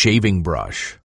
shaving brush.